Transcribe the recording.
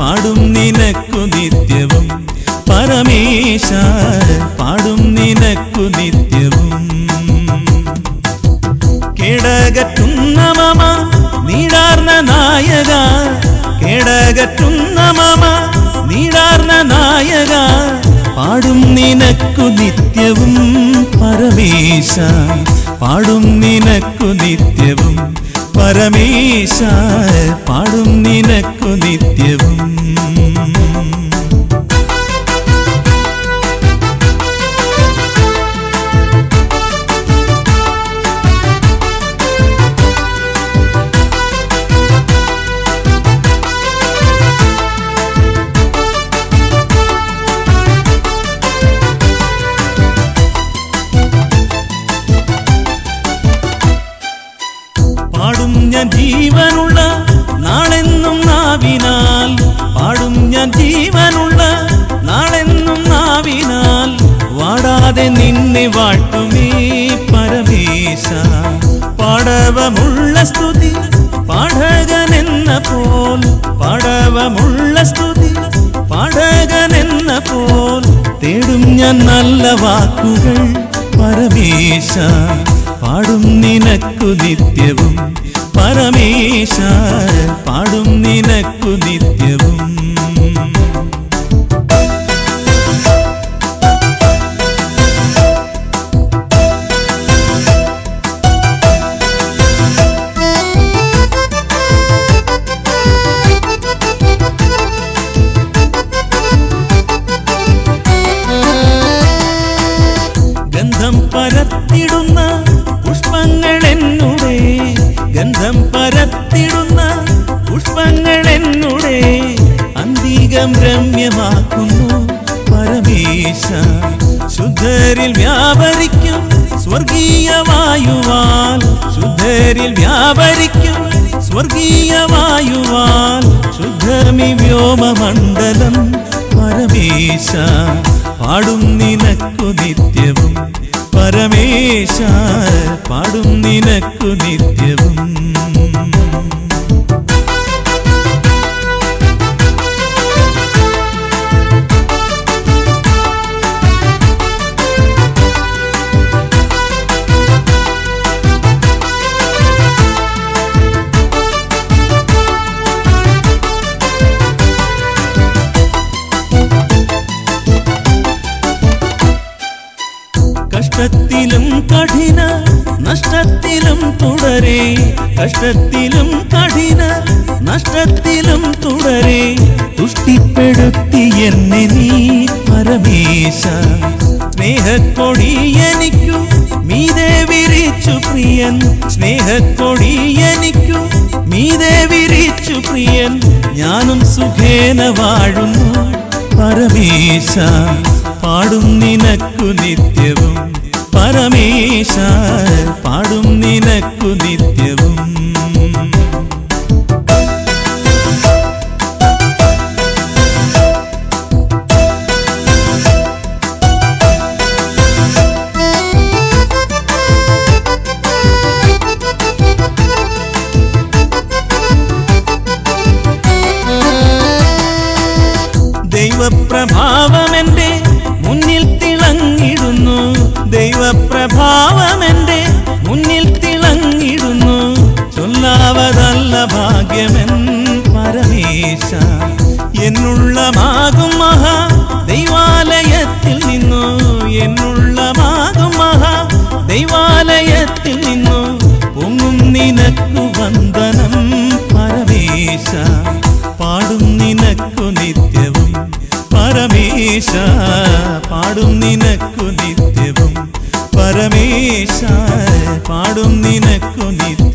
പാടും നിനക്കു നിത്യവും. പരമേശ പാടും നിനക്കു നിത്യവും. കേടകറ്റുന്ന മമ നീടാർന്ന നായക. കേടകറ്റുന്ന മമ നീടാർന്ന നായക. പാടും നിനക്കു നിത്യവും. പരമേശ പാടും നിനക്കു നിത്യവും. പരമേശ പാടും നിനക്കു നിത്യവും. വാടാതെ നിന്നെ വാട്ടുമേ പരമേശ. പാടവമുള്ള സ്തുതി പാഠകനെന്ന പോൽ പാടവമുള്ള സ്തുതി പാഠകനെന്ന പോൽ. തേടും ഞാൻ നല്ല വാക്കുകൾ പരമേശ. പാടും നിനക്കു നിത്യവും പരമേശ. പാടും നിനക്കു നിത്യവും അന്തികം രമ്യമാക്കുന്നു പരമേശ ശുദ്ധരിൽ വ്യാപരിക്കും സ്വർഗീയ വായുവാൽ. ശുദ്ധരിൽ വ്യാപരിക്കും സ്വർഗീയ വായുവാൽ. ശുദ്ധമി വ്യോമമണ്ഡലം പരമേശ പാടും നിനക്കു നിത്യവും. പരമേശ പാടും നിനക്കു നിത്യവും. നഷ്ടത്തിലും തുടരെ കഷ്ടത്തിലും കഠിന നഷ്ടത്തിലും തുടരെ. തുഷ്ടിപ്പെടുത്തി എന്നെ നീ പരമേശ സ്നേഹക്കൊടി എനിക്കു മീതെ വിരിച്ചു പ്രിയൻ സ്നേഹക്കൊടി എനിക്കു മീതെ വിരിച്ചു പ്രിയൻ. ഞാനും സുഖേന വാഴുന്നു പരമേശ പാടും നിനക്കു നിത്യവും. പരമേശ പാടും നിനക്കു നിത്യവും. പരമേശ പാടും നിനക്കു നിത്യവും. പരമേശ പാടും നിനക്കു നിത്യവും